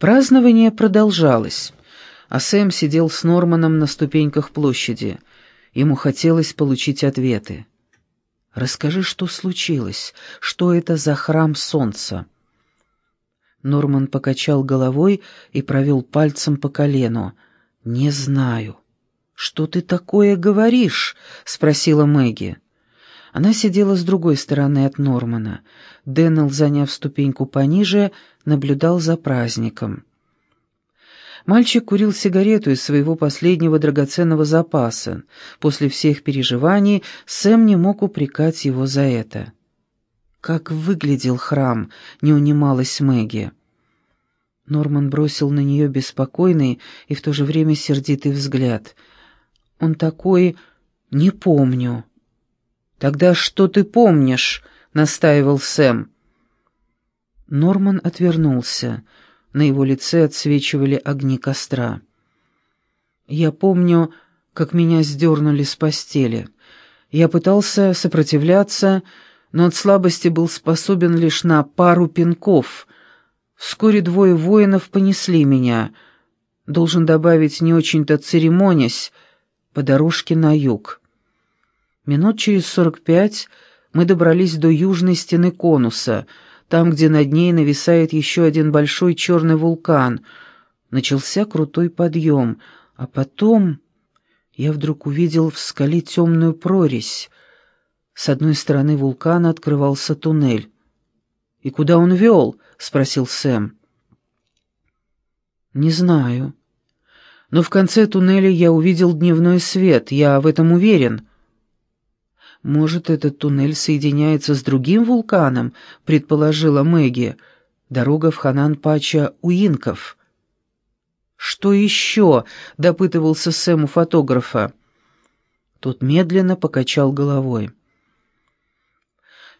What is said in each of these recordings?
Празднование продолжалось, а Сэм сидел с Норманом на ступеньках площади. Ему хотелось получить ответы. «Расскажи, что случилось? Что это за храм солнца?» Норман покачал головой и провел пальцем по колену. «Не знаю». «Что ты такое говоришь?» — спросила Мэгги. Она сидела с другой стороны от Нормана. Дэннел, заняв ступеньку пониже, наблюдал за праздником. Мальчик курил сигарету из своего последнего драгоценного запаса. После всех переживаний Сэм не мог упрекать его за это. «Как выглядел храм?» — не унималась Мэгги. Норман бросил на нее беспокойный и в то же время сердитый взгляд. «Он такой... не помню». «Тогда что ты помнишь?» — настаивал Сэм. Норман отвернулся. На его лице отсвечивали огни костра. «Я помню, как меня сдернули с постели. Я пытался сопротивляться, но от слабости был способен лишь на пару пинков. Вскоре двое воинов понесли меня. Должен добавить, не очень-то церемонясь, по дорожке на юг. Минут через сорок пять мы добрались до южной стены конуса — там, где над ней нависает еще один большой черный вулкан. Начался крутой подъем, а потом я вдруг увидел в скале темную прорезь. С одной стороны вулкана открывался туннель. «И куда он вел?» — спросил Сэм. «Не знаю. Но в конце туннеля я увидел дневной свет, я в этом уверен». «Может, этот туннель соединяется с другим вулканом?» — предположила Мэгги. «Дорога в Ханан-Пача у инков». «Что еще?» — допытывался Сэм у фотографа. Тот медленно покачал головой.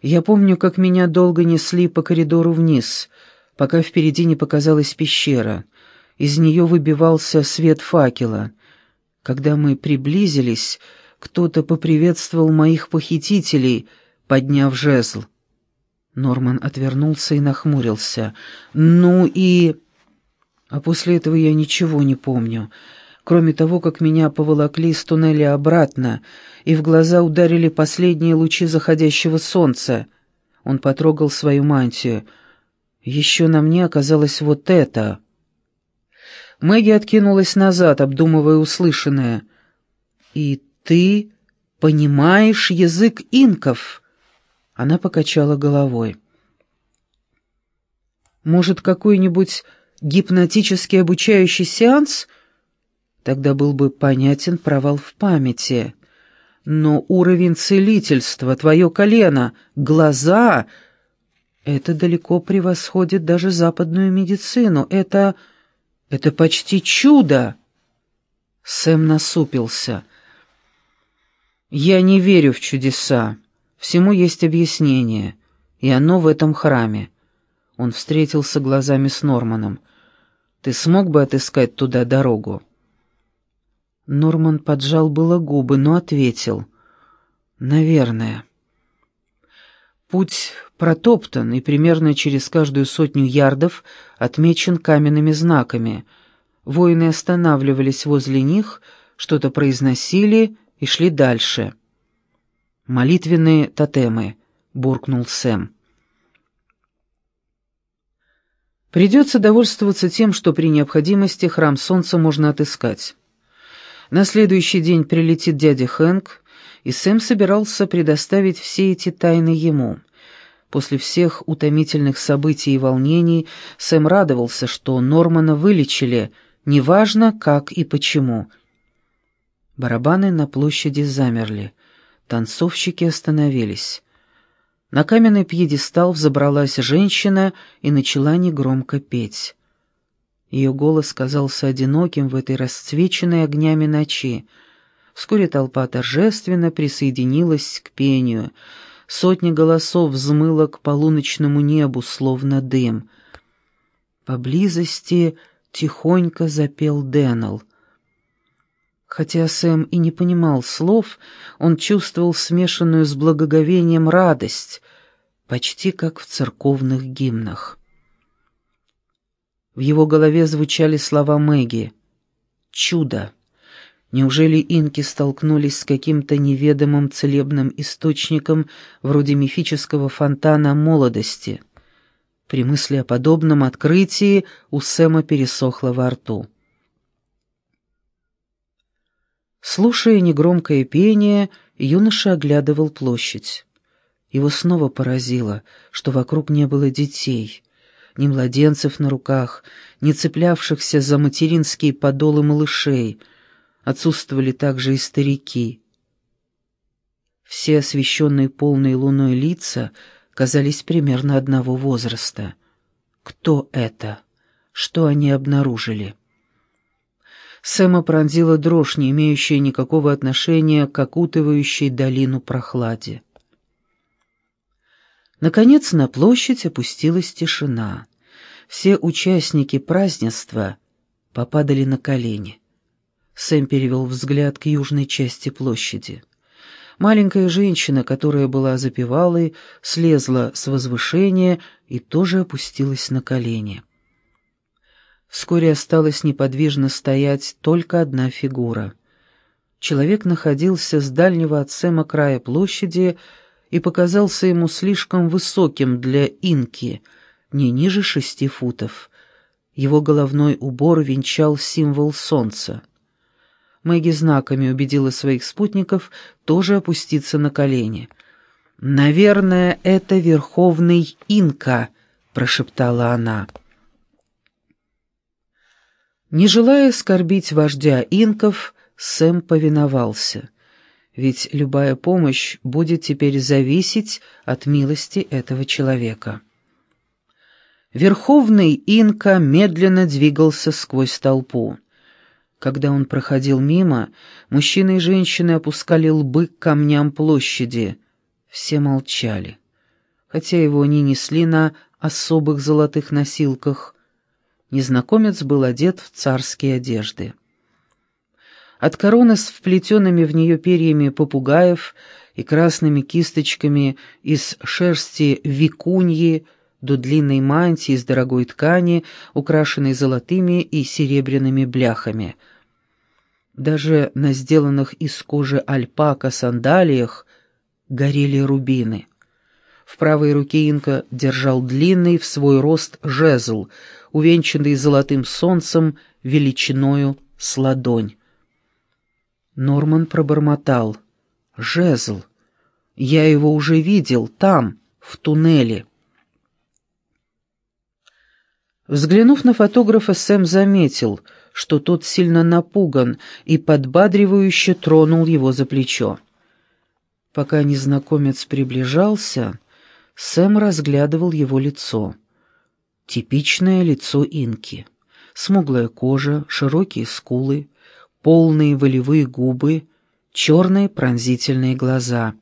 «Я помню, как меня долго несли по коридору вниз, пока впереди не показалась пещера. Из нее выбивался свет факела. Когда мы приблизились...» Кто-то поприветствовал моих похитителей, подняв жезл. Норман отвернулся и нахмурился. «Ну и...» А после этого я ничего не помню, кроме того, как меня поволокли с туннеля обратно, и в глаза ударили последние лучи заходящего солнца. Он потрогал свою мантию. Еще на мне оказалось вот это. Мэгги откинулась назад, обдумывая услышанное. «И ты понимаешь язык инков?» Она покачала головой. «Может, какой-нибудь гипнотический обучающий сеанс?» Тогда был бы понятен провал в памяти. Но уровень целительства, твое колено, глаза — это далеко превосходит даже западную медицину. Это... это почти чудо!» Сэм насупился. «Я не верю в чудеса. Всему есть объяснение, и оно в этом храме». Он встретился глазами с Норманом. «Ты смог бы отыскать туда дорогу?» Норман поджал было губы, но ответил. «Наверное». Путь протоптан, и примерно через каждую сотню ярдов отмечен каменными знаками. Воины останавливались возле них, что-то произносили и шли дальше. «Молитвенные тотемы», — буркнул Сэм. Придется довольствоваться тем, что при необходимости храм солнца можно отыскать. На следующий день прилетит дядя Хэнк, и Сэм собирался предоставить все эти тайны ему. После всех утомительных событий и волнений Сэм радовался, что Нормана вылечили, неважно как и почему — Барабаны на площади замерли. Танцовщики остановились. На каменный пьедестал взобралась женщина и начала негромко петь. Ее голос казался одиноким в этой расцвеченной огнями ночи. Вскоре толпа торжественно присоединилась к пению. Сотни голосов взмыло к полуночному небу, словно дым. Поблизости тихонько запел Дэннел — Хотя Сэм и не понимал слов, он чувствовал смешанную с благоговением радость, почти как в церковных гимнах. В его голове звучали слова Мэгги. «Чудо!» Неужели инки столкнулись с каким-то неведомым целебным источником вроде мифического фонтана молодости? При мысли о подобном открытии у Сэма пересохло во рту. Слушая негромкое пение, юноша оглядывал площадь. Его снова поразило, что вокруг не было детей, ни младенцев на руках, ни цеплявшихся за материнские подолы малышей — отсутствовали также и старики. Все освещенные полной луной лица казались примерно одного возраста. Кто это? Что они обнаружили? Сэма пронзила дрожь, не имеющая никакого отношения к окутывающей долину прохладе. Наконец на площадь опустилась тишина. Все участники празднества попадали на колени. Сэм перевел взгляд к южной части площади. Маленькая женщина, которая была запевалой, слезла с возвышения и тоже опустилась на колени. Вскоре осталась неподвижно стоять только одна фигура. Человек находился с дальнего от Сэма края площади и показался ему слишком высоким для инки, не ниже шести футов. Его головной убор венчал символ солнца. Мэгги знаками убедила своих спутников тоже опуститься на колени. «Наверное, это Верховный Инка», — прошептала она. Не желая оскорбить вождя инков, Сэм повиновался, ведь любая помощь будет теперь зависеть от милости этого человека. Верховный инка медленно двигался сквозь толпу. Когда он проходил мимо, мужчины и женщины опускали лбы к камням площади. Все молчали. Хотя его не несли на особых золотых носилках. Незнакомец был одет в царские одежды. От короны с вплетенными в нее перьями попугаев и красными кисточками из шерсти викуньи до длинной мантии из дорогой ткани, украшенной золотыми и серебряными бляхами — даже на сделанных из кожи альпака сандалиях горели рубины. В правой руке инка держал длинный в свой рост жезл, увенчанный золотым солнцем величиною с ладонь. Норман пробормотал. «Жезл! Я его уже видел там, в туннеле». Взглянув на фотографа, Сэм заметил — что тот сильно напуган и подбадривающе тронул его за плечо. Пока незнакомец приближался, Сэм разглядывал его лицо. Типичное лицо инки. Смуглая кожа, широкие скулы, полные волевые губы, черные пронзительные глаза.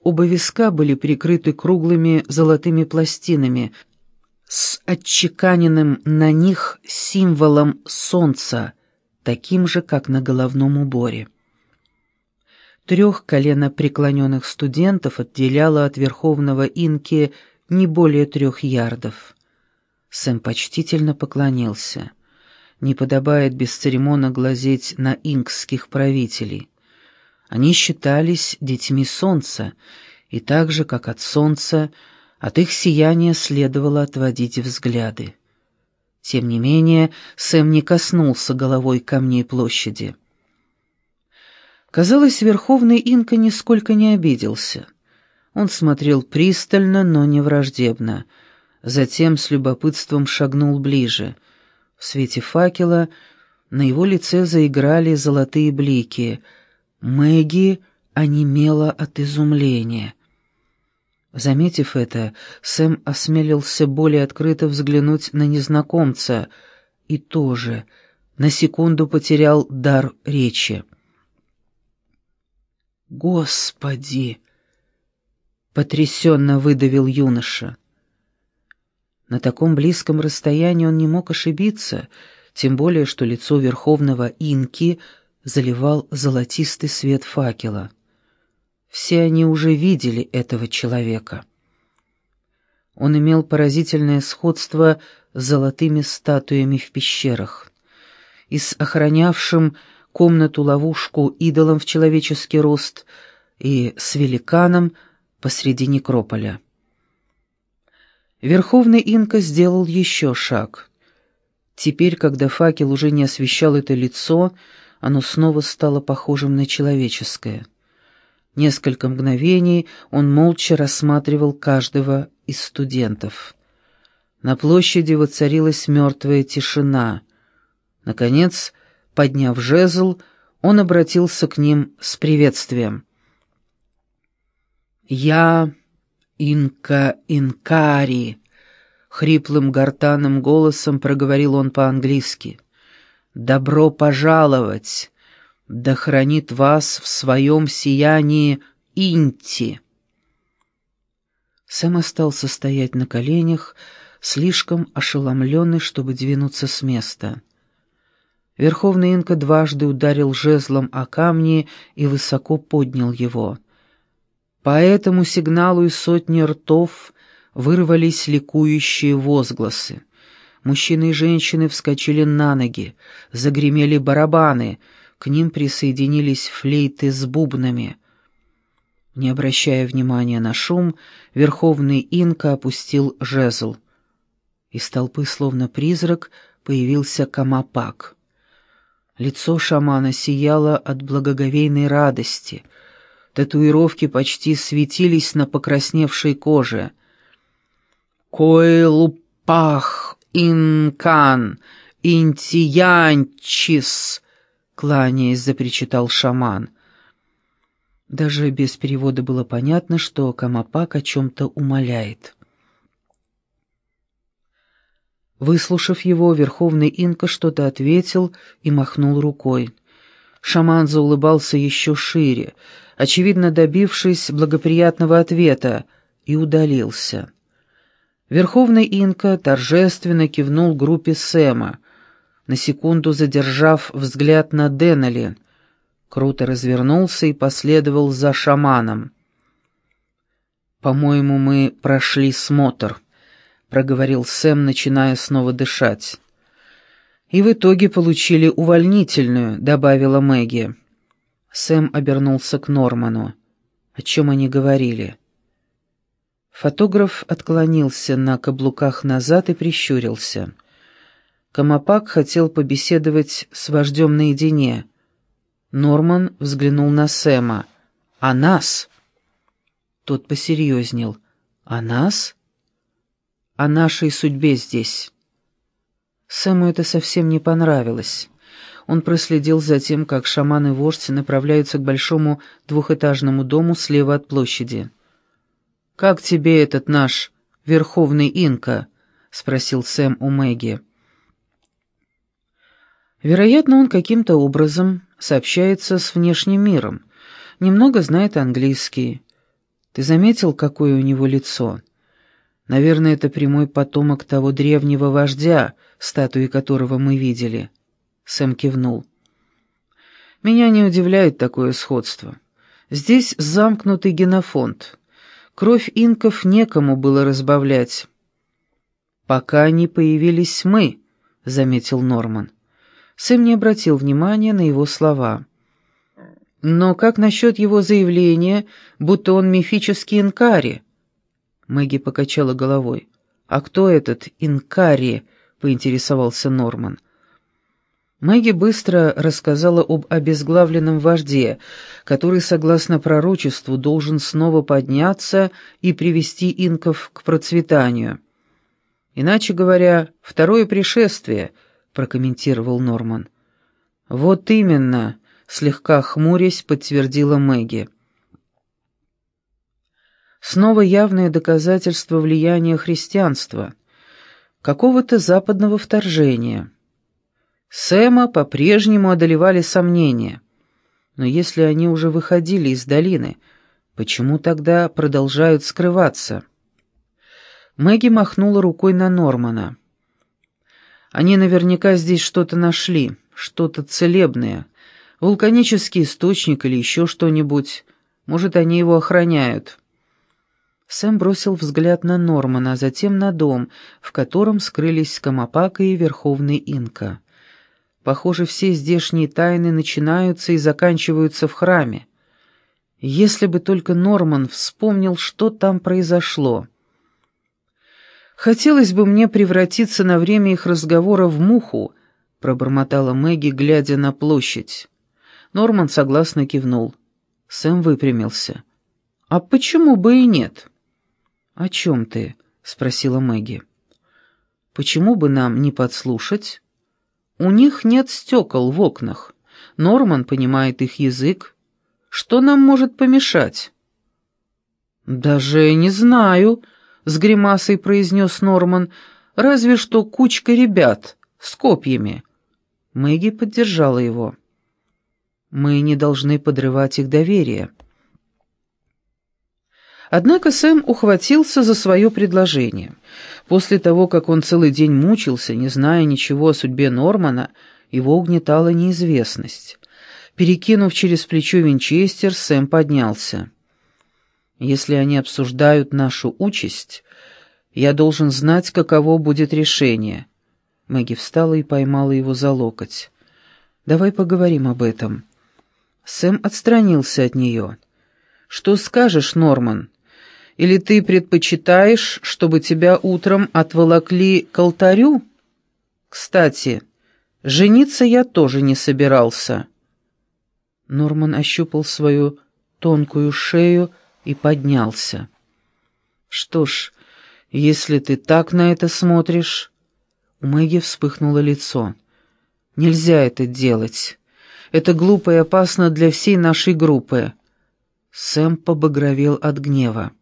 Оба виска были прикрыты круглыми золотыми пластинами с отчеканенным на них символом солнца, таким же, как на головном уборе. Трех коленопреклоненных студентов отделяло от верховного инки не более трех ярдов. Сэм почтительно поклонился. Не подобает бесцеремонно глазеть на инкских правителей. Они считались детьми солнца, и так же, как от солнца, от их сияния следовало отводить взгляды. Тем не менее, Сэм не коснулся головой камней площади. Казалось, Верховный Инка нисколько не обиделся. Он смотрел пристально, но не враждебно. Затем с любопытством шагнул ближе. В свете факела на его лице заиграли золотые блики. Мэгги онемела от изумления. Заметив это, Сэм осмелился более открыто взглянуть на незнакомца и тоже на секунду потерял дар речи. «Господи!» — потрясенно выдавил юноша. На таком близком расстоянии он не мог ошибиться, тем более что лицо верховного инки заливал золотистый свет факела. Все они уже видели этого человека. Он имел поразительное сходство с золотыми статуями в пещерах и с охранявшим комнату-ловушку идолом в человеческий рост и с великаном посреди некрополя. Верховный инка сделал еще шаг. Теперь, когда факел уже не освещал это лицо, оно снова стало похожим на человеческое. Несколько мгновений он молча рассматривал каждого из студентов. На площади воцарилась мертвая тишина. Наконец, подняв жезл, он обратился к ним с приветствием. «Я Инка Инкари», — хриплым гортанным голосом проговорил он по-английски. «Добро пожаловать! Да хранит вас в своем сиянии Инти!» Сэм остался стоять на коленях, слишком ошеломленный, чтобы двинуться с места. Верховный инка дважды ударил жезлом о камни и высоко поднял его. По этому сигналу из сотни ртов вырвались ликующие возгласы. Мужчины и женщины вскочили на ноги, загремели барабаны, к ним присоединились флейты с бубнами. Не обращая внимания на шум, верховный инка опустил жезл. Из толпы, словно призрак, появился Камапак. Лицо шамана сияло от благоговейной радости. Татуировки почти светились на покрасневшей коже. «Койлупах инкан интиянчис!» кланяясь, запричитал шаман. Даже без перевода было понятно, что Камапак о чем-то умоляет. Выслушав его, верховный инка что-то ответил и махнул рукой. Шаман заулыбался еще шире, очевидно добившись благоприятного ответа, и удалился. Верховный инка торжественно кивнул группе Сэма, на секунду задержав взгляд на Деннели, круто развернулся и последовал за шаманом. «По-моему, мы прошли смотр», — проговорил Сэм, начиная снова дышать. «И в итоге получили увольнительную», — добавила Мэгги. Сэм обернулся к Норману. О чем они говорили? Фотограф отклонился на каблуках назад и прищурился. Камапак хотел побеседовать с вождем наедине. Норман взглянул на Сэма. «А нас?» Тот посерьезнел. «А нас?» О нашей судьбе здесь. Сэму это совсем не понравилось. Он проследил за тем, как шаман и вождь направляются к большому двухэтажному дому слева от площади. «Как тебе этот наш верховный инка?» — спросил Сэм у Мэгги. Вероятно, он каким-то образом сообщается с внешним миром. Немного знает английский. Ты заметил, какое у него лицо?» Наверное, это прямой потомок того древнего вождя, статуи которого мы видели. Сэм кивнул. Меня не удивляет такое сходство. Здесь замкнутый генофонд. Кровь инков некому было разбавлять. «Пока не появились мы», — заметил Норман. Сэм не обратил внимания на его слова. «Но как насчет его заявления, будто он мифический инкари?» Мэгги покачала головой. «А кто этот Инкари?» — поинтересовался Норман. Мэгги быстро рассказала об обезглавленном вожде, который, согласно пророчеству, должен снова подняться и привести инков к процветанию. «Иначе говоря, второе пришествие», — прокомментировал Норман. «Вот именно», — слегка хмурясь, подтвердила Мэгги. Снова явное доказательство влияния христианства, какого-то западного вторжения. Сэма по-прежнему одолевали сомнения. Но если они уже выходили из долины, почему тогда продолжают скрываться? Мэгги махнула рукой на Нормана. Они наверняка здесь что-то нашли, что-то целебное, вулканический источник или еще что-нибудь. Может, они его охраняют. Сэм бросил взгляд на Нормана, а затем на дом, в котором скрылись Камапака и Верховный Инка. Похоже, все здешние тайны начинаются и заканчиваются в храме. Если бы только Норман вспомнил, что там произошло. «Хотелось бы мне превратиться на время их разговора в муху», — пробормотала Мэгги, глядя на площадь. Норман согласно кивнул. Сэм выпрямился. «А почему бы и нет?» «О чем ты?» — спросила Мэгги. «Почему бы нам не подслушать?» «У них нет стекол в окнах. Норман понимает их язык. Что нам может помешать?» «Даже не знаю», — с гримасой произнес Норман, «разве что кучка ребят с копьями». Мэгги поддержала его. «Мы не должны подрывать их доверие». Однако Сэм ухватился за свое предложение. После того, как он целый день мучился, не зная ничего о судьбе Нормана, его угнетала неизвестность. Перекинув через плечо винчестер, Сэм поднялся. «Если они обсуждают нашу участь, я должен знать, каково будет решение». Мэгги встала и поймала его за локоть. «Давай поговорим об этом». Сэм отстранился от нее. «Что скажешь, Норман?» Или ты предпочитаешь, чтобы тебя утром отволокли к алтарю? Кстати, жениться я тоже не собирался». Норман ощупал свою тонкую шею и поднялся. «Что ж, если ты так на это смотришь...» У Мэгги вспыхнуло лицо. «Нельзя это делать. Это глупо и опасно для всей нашей группы». Сэм побагровел от гнева.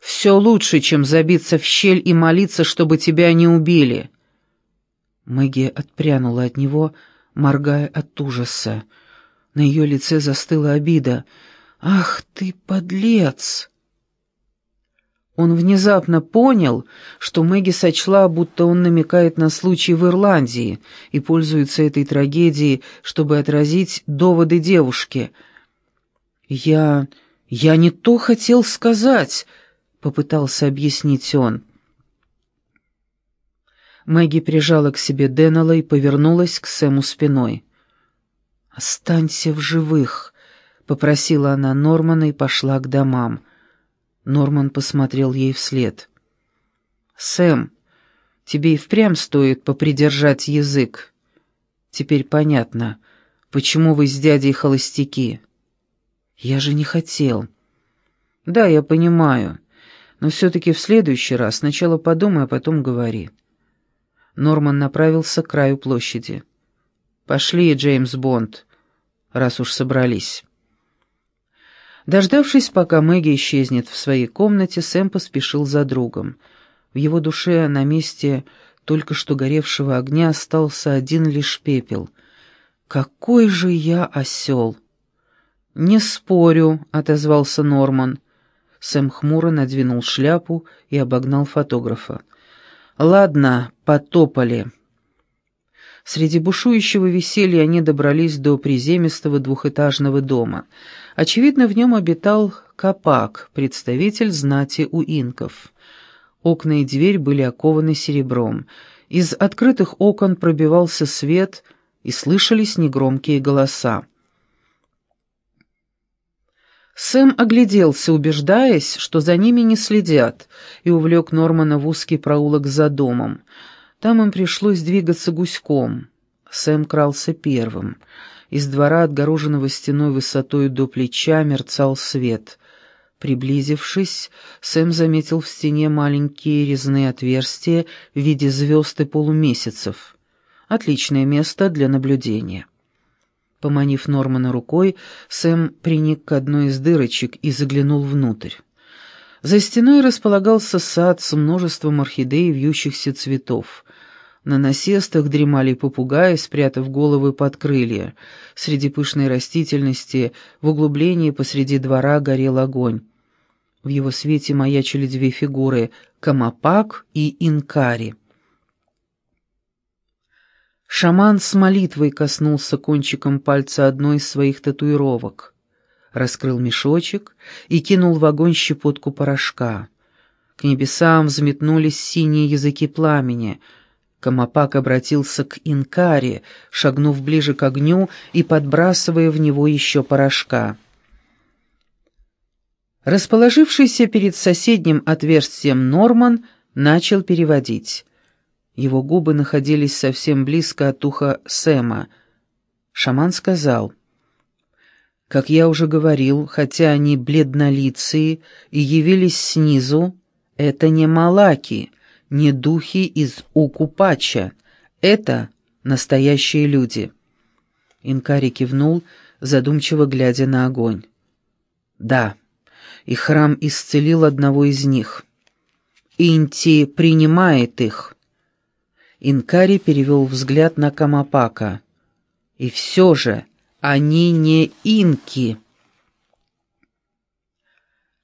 Все лучше, чем забиться в щель и молиться, чтобы тебя не убили». Мэгги отпрянула от него, моргая от ужаса. На ее лице застыла обида. «Ах ты, подлец!» Он внезапно понял, что Мэгги сочла, будто он намекает на случай в Ирландии и пользуется этой трагедией, чтобы отразить доводы девушки. «Я... я не то хотел сказать», — попытался объяснить он. Мэгги прижала к себе Деннелла и повернулась к Сэму спиной. «Останься в живых», — попросила она Нормана и пошла к домам. Норман посмотрел ей вслед. «Сэм, тебе и впрямь стоит попридержать язык. Теперь понятно, почему вы с дядей холостяки». «Я же не хотел». «Да, я понимаю. Но все-таки в следующий раз сначала подумай, а потом говори». Норман направился к краю площади. «Пошли, Джеймс Бонд, раз уж собрались». Дождавшись, пока Мэгги исчезнет в своей комнате, Сэм поспешил за другом. В его душе на месте только что горевшего огня остался один лишь пепел. «Какой же я осел!» «Не спорю», — отозвался Норман. Сэм хмуро надвинул шляпу и обогнал фотографа. «Ладно, потопали». Среди бушующего веселья они добрались до приземистого двухэтажного дома. Очевидно, в нем обитал Капак, представитель знати у инков. Окна и дверь были окованы серебром. Из открытых окон пробивался свет, и слышались негромкие голоса. Сэм огляделся, убеждаясь, что за ними не следят, и увлек Нормана в узкий проулок за домом. Там им пришлось двигаться гуськом. Сэм крался первым. Из двора, отгороженного стеной высотой до плеча, мерцал свет. Приблизившись, Сэм заметил в стене маленькие резные отверстия в виде звезд и полумесяцев. Отличное место для наблюдения. Поманив Нормана рукой, Сэм приник к одной из дырочек и заглянул внутрь. За стеной располагался сад с множеством орхидей и вьющихся цветов. На насестах дремали попугаи, спрятав головы под крылья. Среди пышной растительности в углублении посреди двора горел огонь. В его свете маячили две фигуры — Камапак и Инкари. Шаман с молитвой коснулся кончиком пальца одной из своих татуировок. раскрыл мешочек и кинул в огонь щепотку порошка. К небесам взметнулись синие языки пламени. Камапак обратился к Инкаре, шагнув ближе к огню и подбрасывая в него еще порошка. Расположившийся перед соседним отверстием Норман начал переводить. Его губы находились совсем близко от уха Сэма. Шаман сказал, «Как я уже говорил, хотя они бледнолицые и явились снизу, это не малаки, не духи из Укупача, это настоящие люди». Инкари кивнул, задумчиво глядя на огонь. «Да» и храм исцелил одного из них. Инти принимает их. Инкари перевел взгляд на Камапака. И все же они не инки.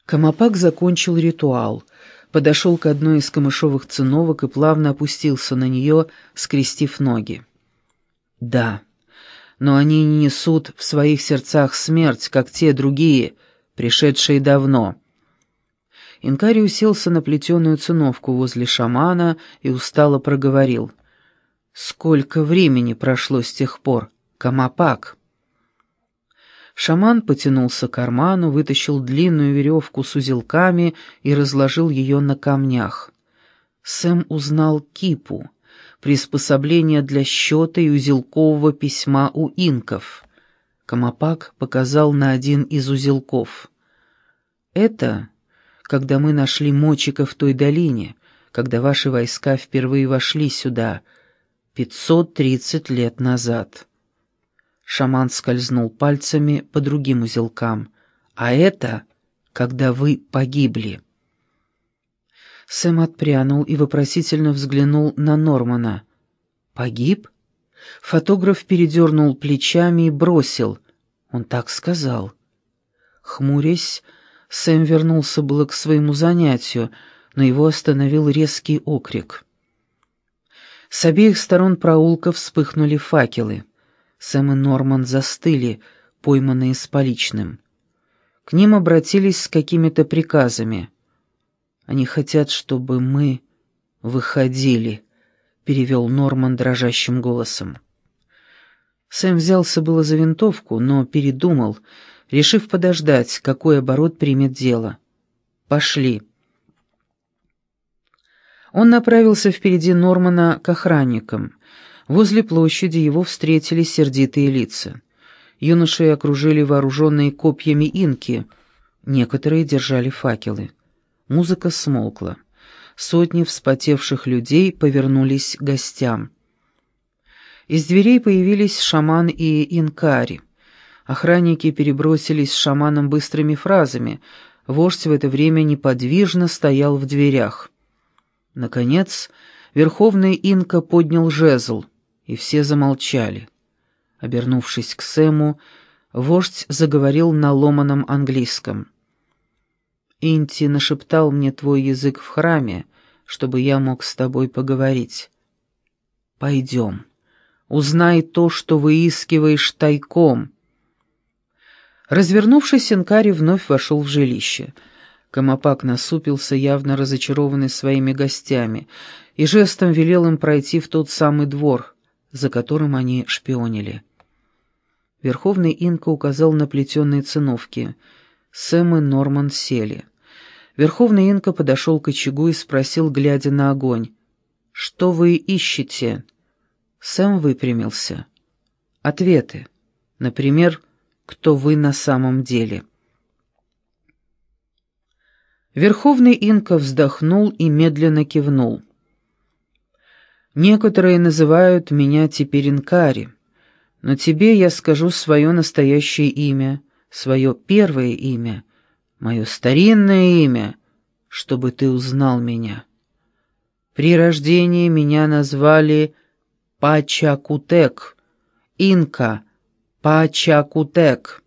Камапак закончил ритуал, подошел к одной из камышовых циновок и плавно опустился на нее, скрестив ноги. «Да, но они не несут в своих сердцах смерть, как те другие, пришедшие давно. Инкари уселся на плетеную циновку возле шамана и устало проговорил. «Сколько времени прошло с тех пор? Камапак!» Шаман потянулся к карману, вытащил длинную веревку с узелками и разложил ее на камнях. Сэм узнал кипу, приспособление для счета и узелкового письма у инков. Камапак показал на один из узелков. «Это, когда мы нашли мочика в той долине, когда ваши войска впервые вошли сюда, пятьсот тридцать лет назад». Шаман скользнул пальцами по другим узелкам. «А это, когда вы погибли». Сэм отпрянул и вопросительно взглянул на Нормана. «Погиб?» Фотограф передернул плечами и бросил. Он так сказал. Хмурясь, Сэм вернулся было к своему занятию, но его остановил резкий окрик. С обеих сторон проулка вспыхнули факелы. Сэм и Норман застыли, пойманные с поличным. К ним обратились с какими-то приказами. «Они хотят, чтобы мы выходили», перевел Норман дрожащим голосом. Сэм взялся было за винтовку, но передумал, решив подождать, какой оборот примет дело. «Пошли». Он направился впереди Нормана к охранникам. Возле площади его встретили сердитые лица. Юноши окружили вооруженные копьями инки, некоторые держали факелы. Музыка смолкла сотни вспотевших людей повернулись к гостям. Из дверей появились шаман и инкари. Охранники перебросились с шаманом быстрыми фразами. Вождь в это время неподвижно стоял в дверях. Наконец, верховный инка поднял жезл, и все замолчали. Обернувшись к Сэму, вождь заговорил на ломаном английском. Инти нашептал мне твой язык в храме, чтобы я мог с тобой поговорить. Пойдем. Узнай то, что выискиваешь тайком. Развернувшись, Инкари вновь вошел в жилище. Камапак насупился, явно разочарованный своими гостями, и жестом велел им пройти в тот самый двор, за которым они шпионили. Верховный инка указал на плетеные циновки — Сэм и Норман сели. Верховный инка подошел к очагу и спросил, глядя на огонь. «Что вы ищете?» Сэм выпрямился. «Ответы. Например, кто вы на самом деле?» Верховный инка вздохнул и медленно кивнул. «Некоторые называют меня теперь Инкари, но тебе я скажу свое настоящее имя, свое первое имя, мое старинное имя, чтобы ты узнал меня. При рождении меня назвали Пачакутек, Инка Пачакутек.